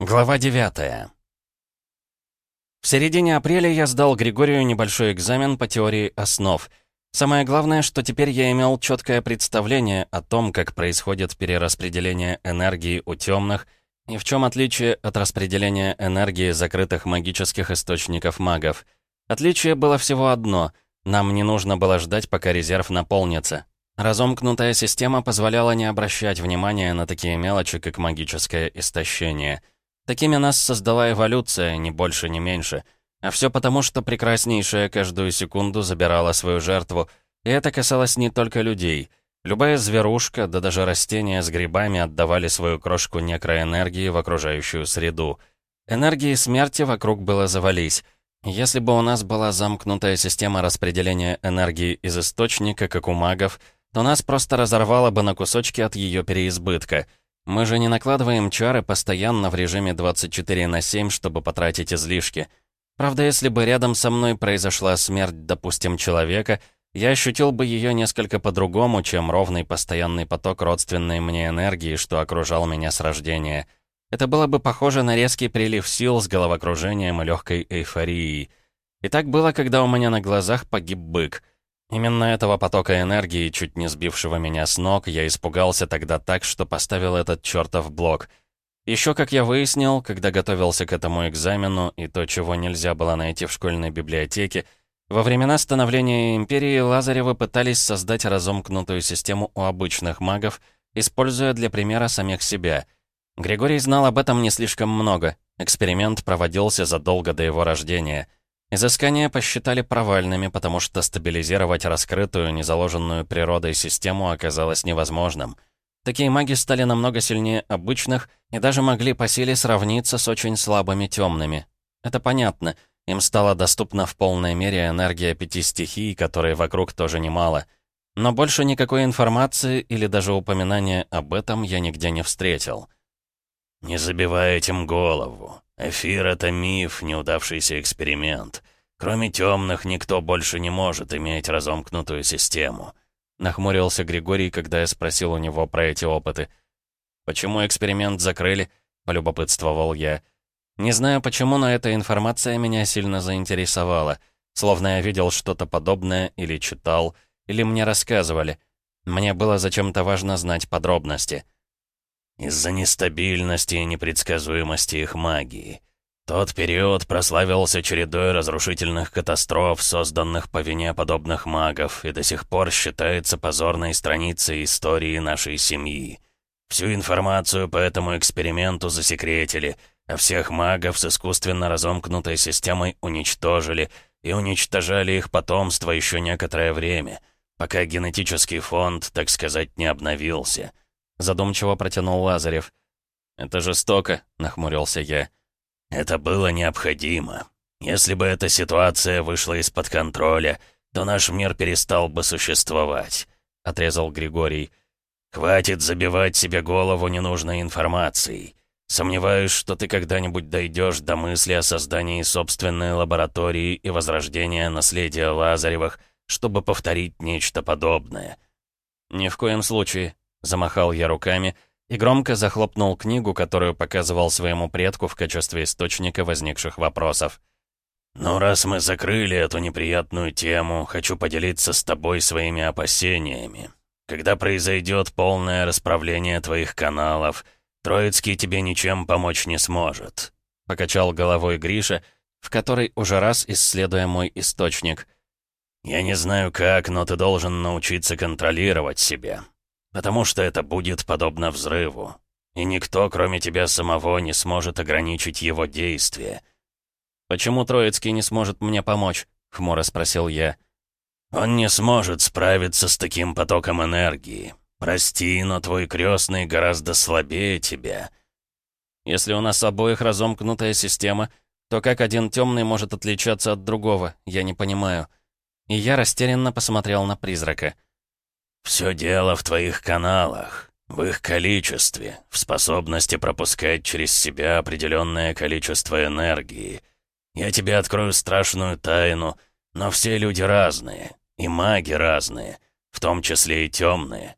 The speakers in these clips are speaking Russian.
Глава 9 В середине апреля я сдал Григорию небольшой экзамен по теории основ. Самое главное, что теперь я имел четкое представление о том, как происходит перераспределение энергии у темных и в чем отличие от распределения энергии закрытых магических источников магов. Отличие было всего одно — нам не нужно было ждать, пока резерв наполнится. Разомкнутая система позволяла не обращать внимания на такие мелочи, как магическое истощение — Такими нас создала эволюция, ни больше, ни меньше. А все потому, что прекраснейшая каждую секунду забирала свою жертву. И это касалось не только людей. Любая зверушка, да даже растения с грибами отдавали свою крошку некроэнергии в окружающую среду. Энергии смерти вокруг было завались. Если бы у нас была замкнутая система распределения энергии из источника, как у магов, то нас просто разорвало бы на кусочки от ее переизбытка — мы же не накладываем чары постоянно в режиме 24 на 7, чтобы потратить излишки. Правда, если бы рядом со мной произошла смерть, допустим, человека, я ощутил бы ее несколько по-другому, чем ровный постоянный поток родственной мне энергии, что окружал меня с рождения. Это было бы похоже на резкий прилив сил с головокружением и легкой эйфорией. И так было, когда у меня на глазах погиб бык — Именно этого потока энергии, чуть не сбившего меня с ног, я испугался тогда так, что поставил этот чертов блок. Еще, как я выяснил, когда готовился к этому экзамену, и то, чего нельзя было найти в школьной библиотеке, во времена становления Империи Лазаревы пытались создать разомкнутую систему у обычных магов, используя для примера самих себя. Григорий знал об этом не слишком много. Эксперимент проводился задолго до его рождения — Изыскания посчитали провальными, потому что стабилизировать раскрытую, незаложенную природой систему оказалось невозможным. Такие маги стали намного сильнее обычных и даже могли по силе сравниться с очень слабыми темными. Это понятно, им стала доступна в полной мере энергия пяти стихий, которые вокруг тоже немало. Но больше никакой информации или даже упоминания об этом я нигде не встретил. «Не забивай этим голову. Эфир — это миф, неудавшийся эксперимент. Кроме темных, никто больше не может иметь разомкнутую систему». Нахмурился Григорий, когда я спросил у него про эти опыты. «Почему эксперимент закрыли?» — полюбопытствовал я. Не знаю почему, но эта информация меня сильно заинтересовала. Словно я видел что-то подобное или читал, или мне рассказывали. Мне было зачем-то важно знать подробности. Из-за нестабильности и непредсказуемости их магии. Тот период прославился чередой разрушительных катастроф, созданных по вине подобных магов, и до сих пор считается позорной страницей истории нашей семьи. Всю информацию по этому эксперименту засекретили, а всех магов с искусственно разомкнутой системой уничтожили и уничтожали их потомство еще некоторое время, пока генетический фонд, так сказать, не обновился — Задумчиво протянул Лазарев. «Это жестоко», — нахмурился я. «Это было необходимо. Если бы эта ситуация вышла из-под контроля, то наш мир перестал бы существовать», — отрезал Григорий. «Хватит забивать себе голову ненужной информацией. Сомневаюсь, что ты когда-нибудь дойдешь до мысли о создании собственной лаборатории и возрождения наследия Лазаревых, чтобы повторить нечто подобное». «Ни в коем случае», Замахал я руками и громко захлопнул книгу, которую показывал своему предку в качестве источника возникших вопросов. «Ну, раз мы закрыли эту неприятную тему, хочу поделиться с тобой своими опасениями. Когда произойдет полное расправление твоих каналов, Троицкий тебе ничем помочь не сможет», — покачал головой Гриша, в который уже раз исследуя мой источник. «Я не знаю как, но ты должен научиться контролировать себя. Потому что это будет подобно взрыву. И никто, кроме тебя самого, не сможет ограничить его действия. «Почему Троицкий не сможет мне помочь?» — хмуро спросил я. «Он не сможет справиться с таким потоком энергии. Прости, но твой крестный гораздо слабее тебя». «Если у нас обоих разомкнутая система, то как один темный может отличаться от другого, я не понимаю». И я растерянно посмотрел на призрака. «Все дело в твоих каналах, в их количестве, в способности пропускать через себя определенное количество энергии. Я тебе открою страшную тайну, но все люди разные, и маги разные, в том числе и темные.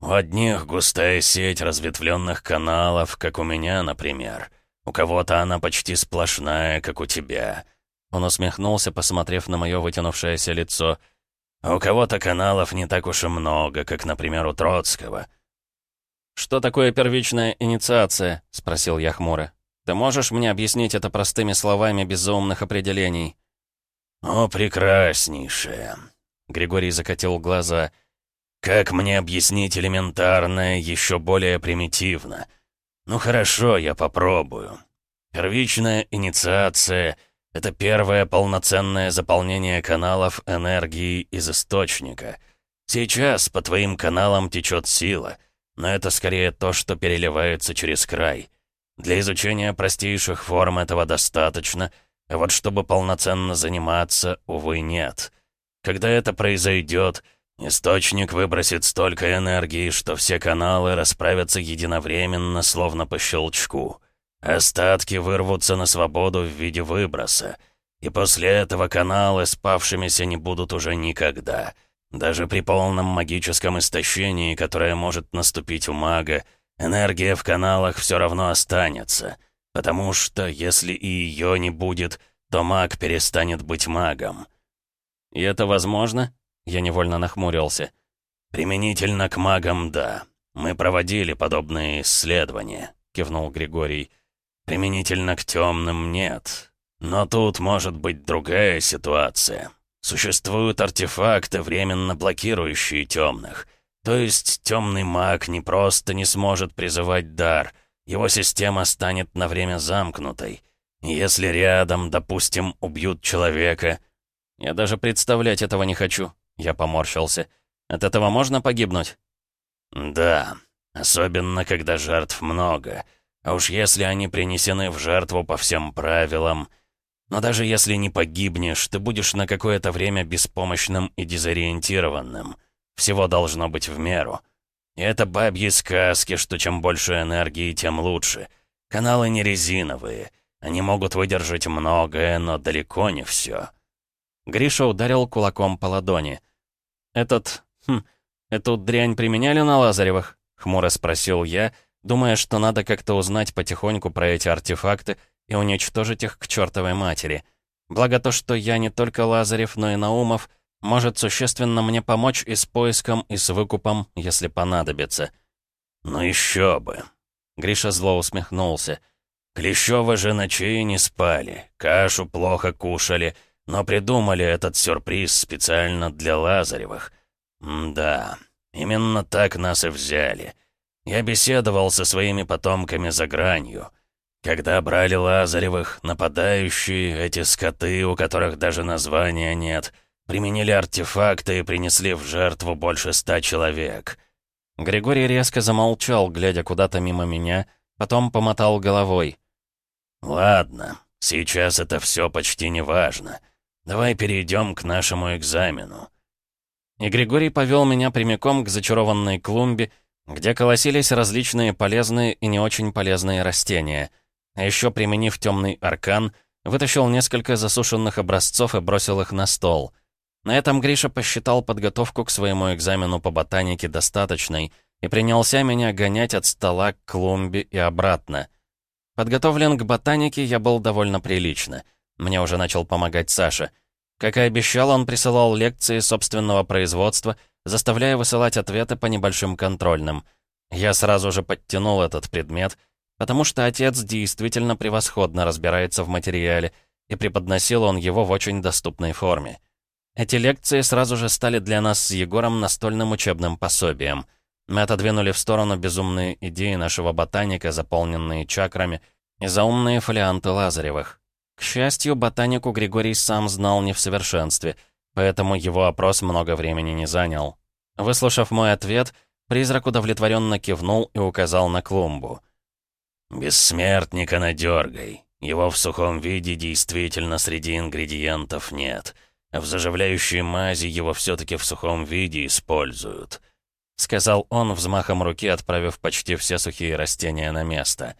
У одних густая сеть разветвленных каналов, как у меня, например. У кого-то она почти сплошная, как у тебя». Он усмехнулся, посмотрев на мое вытянувшееся лицо. «А у кого-то каналов не так уж и много, как, например, у Троцкого». «Что такое первичная инициация?» — спросил я хмуро. «Ты можешь мне объяснить это простыми словами без умных определений?» «О, прекраснейшее!» — Григорий закатил глаза. «Как мне объяснить элементарное еще более примитивно?» «Ну хорошо, я попробую. Первичная инициация — это первое полноценное заполнение каналов энергии из источника. Сейчас по твоим каналам течет сила, но это скорее то, что переливается через край. Для изучения простейших форм этого достаточно, а вот чтобы полноценно заниматься, увы, нет. Когда это произойдет, Источник выбросит столько энергии, что все каналы расправятся единовременно, словно по щелчку. Остатки вырвутся на свободу в виде выброса. И после этого каналы спавшимися не будут уже никогда. Даже при полном магическом истощении, которое может наступить у мага, энергия в каналах все равно останется. Потому что, если и ее не будет, то маг перестанет быть магом. «И это возможно?» Я невольно нахмурился. «Применительно к магам, да. Мы проводили подобные исследования», — кивнул Григорий. «Применительно к темным нет. Но тут может быть другая ситуация. Существуют артефакты, временно блокирующие темных. То есть темный маг не просто не сможет призывать дар, его система станет на время замкнутой. Если рядом, допустим, убьют человека... Я даже представлять этого не хочу. Я поморщился. «От этого можно погибнуть?» «Да, особенно когда жертв много. А уж если они принесены в жертву по всем правилам. Но даже если не погибнешь, ты будешь на какое-то время беспомощным и дезориентированным. Всего должно быть в меру. И это бабьи сказки, что чем больше энергии, тем лучше. Каналы не резиновые. Они могут выдержать многое, но далеко не все. Гриша ударил кулаком по ладони. «Этот... Хм, эту дрянь применяли на Лазаревых?» — хмуро спросил я, думая, что надо как-то узнать потихоньку про эти артефакты и уничтожить их к чертовой матери. Благо то, что я не только Лазарев, но и Наумов, может существенно мне помочь и с поиском, и с выкупом, если понадобится. «Ну еще бы!» Гриша зло усмехнулся. «Клещёвы же ночей не спали, кашу плохо кушали, но придумали этот сюрприз специально для Лазаревых. М да, именно так нас и взяли. Я беседовал со своими потомками за гранью. Когда брали Лазаревых, нападающие, эти скоты, у которых даже названия нет, применили артефакты и принесли в жертву больше ста человек. Григорий резко замолчал, глядя куда-то мимо меня, потом помотал головой. «Ладно, сейчас это все почти не важно. Давай перейдем к нашему экзамену». И Григорий повел меня прямиком к зачарованной клумбе, где колосились различные полезные и не очень полезные растения. А еще, применив темный аркан, вытащил несколько засушенных образцов и бросил их на стол. На этом Гриша посчитал подготовку к своему экзамену по ботанике достаточной и принялся меня гонять от стола к клумбе и обратно. Подготовлен к ботанике я был довольно прилично — мне уже начал помогать Саша. Как и обещал, он присылал лекции собственного производства, заставляя высылать ответы по небольшим контрольным. Я сразу же подтянул этот предмет, потому что отец действительно превосходно разбирается в материале, и преподносил он его в очень доступной форме. Эти лекции сразу же стали для нас с Егором настольным учебным пособием. Мы отодвинули в сторону безумные идеи нашего ботаника, заполненные чакрами, и заумные фолианты Лазаревых. К счастью, ботанику Григорий сам знал не в совершенстве, поэтому его опрос много времени не занял. Выслушав мой ответ, призрак удовлетворенно кивнул и указал на клумбу. «Бессмертника надергай. Его в сухом виде действительно среди ингредиентов нет. В заживляющей мази его все-таки в сухом виде используют», — сказал он, взмахом руки отправив почти все сухие растения на место.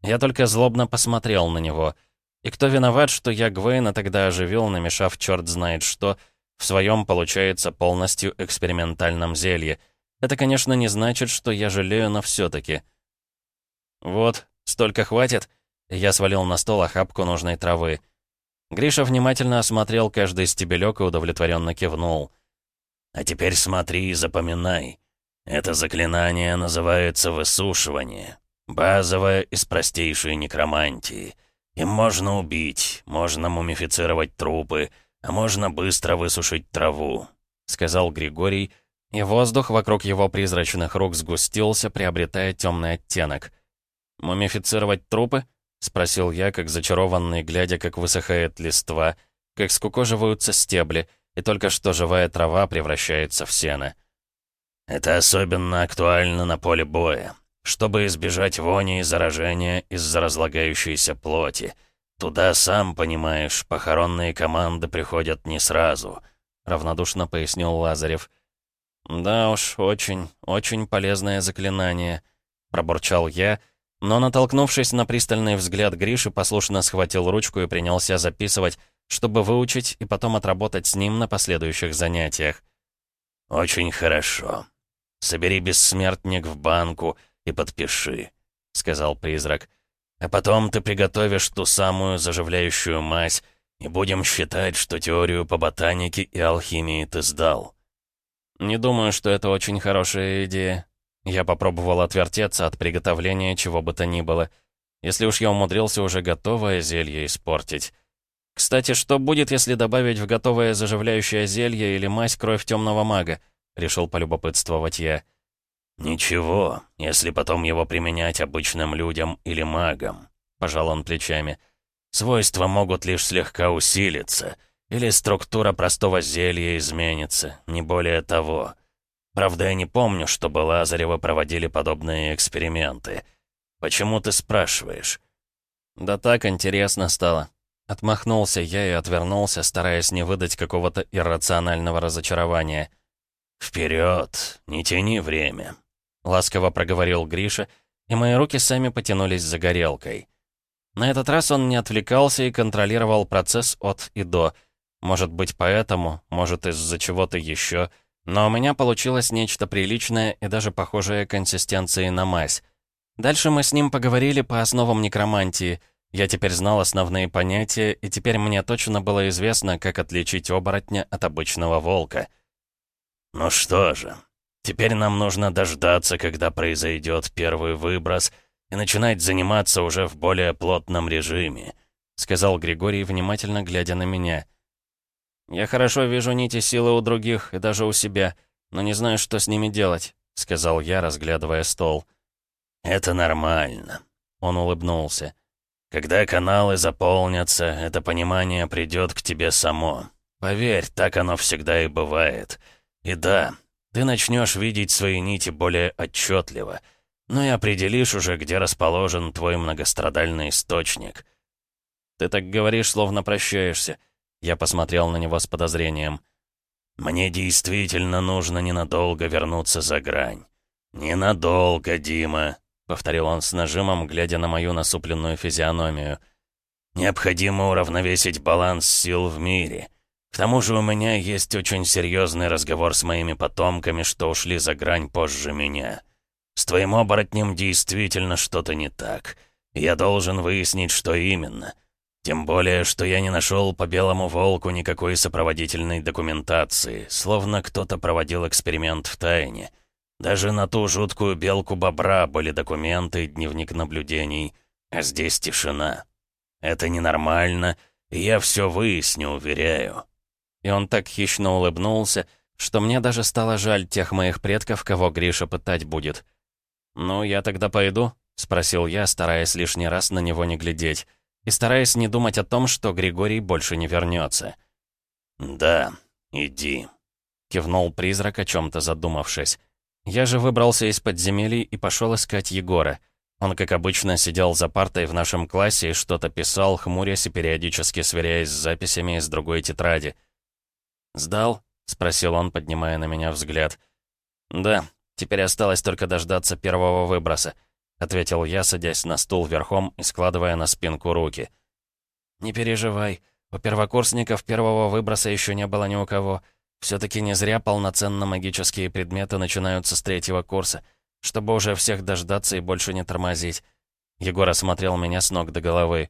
Я только злобно посмотрел на него — и кто виноват, что я Гвейна тогда оживил, намешав черт знает что, в своем, получается, полностью экспериментальном зелье. Это, конечно, не значит, что я жалею, но все таки «Вот, столько хватит?» Я свалил на стол охапку нужной травы. Гриша внимательно осмотрел каждый стебелек и удовлетворенно кивнул. «А теперь смотри и запоминай. Это заклинание называется высушивание. Базовое из простейшей некромантии. Им можно убить, можно мумифицировать трупы, а можно быстро высушить траву», — сказал Григорий, и воздух вокруг его призрачных рук сгустился, приобретая темный оттенок. «Мумифицировать трупы?» — спросил я, как зачарованный, глядя, как высыхает листва, как скукоживаются стебли, и только что живая трава превращается в сено. «Это особенно актуально на поле боя, чтобы избежать вони и заражения из-за разлагающейся плоти. Туда, сам понимаешь, похоронные команды приходят не сразу», — равнодушно пояснил Лазарев. «Да уж, очень, очень полезное заклинание», — пробурчал я, — но, натолкнувшись на пристальный взгляд Гриши, послушно схватил ручку и принялся записывать, чтобы выучить и потом отработать с ним на последующих занятиях. «Очень хорошо. Собери бессмертник в банку и подпиши», — сказал призрак. «А потом ты приготовишь ту самую заживляющую мазь, и будем считать, что теорию по ботанике и алхимии ты сдал». «Не думаю, что это очень хорошая идея», я попробовал отвертеться от приготовления чего бы то ни было. Если уж я умудрился уже готовое зелье испортить. Кстати, что будет, если добавить в готовое заживляющее зелье или мазь кровь темного мага? Решил полюбопытствовать я. «Ничего, если потом его применять обычным людям или магам», — пожал он плечами. «Свойства могут лишь слегка усилиться, или структура простого зелья изменится, не более того. Правда, я не помню, чтобы Лазаревы проводили подобные эксперименты. Почему ты спрашиваешь?» «Да так интересно стало». Отмахнулся я и отвернулся, стараясь не выдать какого-то иррационального разочарования. «Вперед! Не тяни время!» Ласково проговорил Гриша, и мои руки сами потянулись за горелкой. На этот раз он не отвлекался и контролировал процесс от и до. Может быть, поэтому, может, из-за чего-то еще — но у меня получилось нечто приличное и даже похожее консистенции на мазь. Дальше мы с ним поговорили по основам некромантии. Я теперь знал основные понятия, и теперь мне точно было известно, как отличить оборотня от обычного волка. «Ну что же, теперь нам нужно дождаться, когда произойдет первый выброс, и начинать заниматься уже в более плотном режиме», сказал Григорий, внимательно глядя на меня — «Я хорошо вижу нити силы у других и даже у себя, но не знаю, что с ними делать», — сказал я, разглядывая стол. «Это нормально», — он улыбнулся. «Когда каналы заполнятся, это понимание придет к тебе само. Поверь, так оно всегда и бывает. И да, ты начнешь видеть свои нити более отчетливо, ну и определишь уже, где расположен твой многострадальный источник». «Ты так говоришь, словно прощаешься». Я посмотрел на него с подозрением. «Мне действительно нужно ненадолго вернуться за грань». «Ненадолго, Дима», — повторил он с нажимом, глядя на мою насупленную физиономию. «Необходимо уравновесить баланс сил в мире. К тому же у меня есть очень серьезный разговор с моими потомками, что ушли за грань позже меня. С твоим оборотнем действительно что-то не так. Я должен выяснить, что именно». Тем более, что я не нашел по белому волку никакой сопроводительной документации, словно кто-то проводил эксперимент в тайне. Даже на ту жуткую белку-бобра были документы дневник наблюдений, а здесь тишина. Это ненормально, и я все выясню, уверяю. И он так хищно улыбнулся, что мне даже стало жаль тех моих предков, кого Гриша пытать будет. «Ну, я тогда пойду?» — спросил я, стараясь лишний раз на него не глядеть и стараясь не думать о том, что Григорий больше не вернется. «Да, иди», — кивнул призрак, о чем-то задумавшись. Я же выбрался из подземелий и пошел искать Егора. Он, как обычно, сидел за партой в нашем классе и что-то писал, хмурясь и периодически сверяясь с записями из другой тетради. «Сдал?» — спросил он, поднимая на меня взгляд. «Да, теперь осталось только дождаться первого выброса. — ответил я, садясь на стул верхом и складывая на спинку руки. «Не переживай. У первокурсников первого выброса еще не было ни у кого. Все-таки не зря полноценно магические предметы начинаются с третьего курса, чтобы уже всех дождаться и больше не тормозить. Егор осмотрел меня с ног до головы.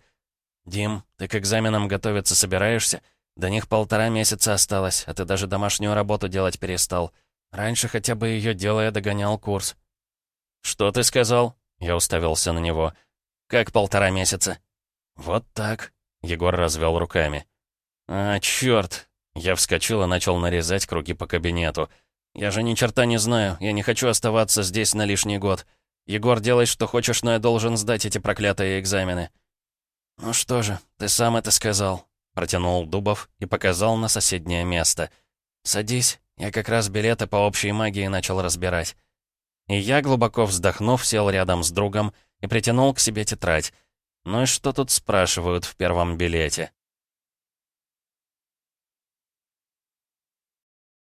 «Дим, ты к экзаменам готовиться собираешься? До них полтора месяца осталось, а ты даже домашнюю работу делать перестал. Раньше хотя бы ее делая догонял курс». «Что ты сказал?» Я уставился на него. «Как полтора месяца?» «Вот так», — Егор развел руками. «А, черт!» Я вскочил и начал нарезать круги по кабинету. «Я же ни черта не знаю, я не хочу оставаться здесь на лишний год. Егор, делай, что хочешь, но я должен сдать эти проклятые экзамены». «Ну что же, ты сам это сказал», — протянул Дубов и показал на соседнее место. «Садись, я как раз билеты по общей магии начал разбирать». И я, глубоко вздохнув, сел рядом с другом и притянул к себе тетрадь. Ну и что тут спрашивают в первом билете?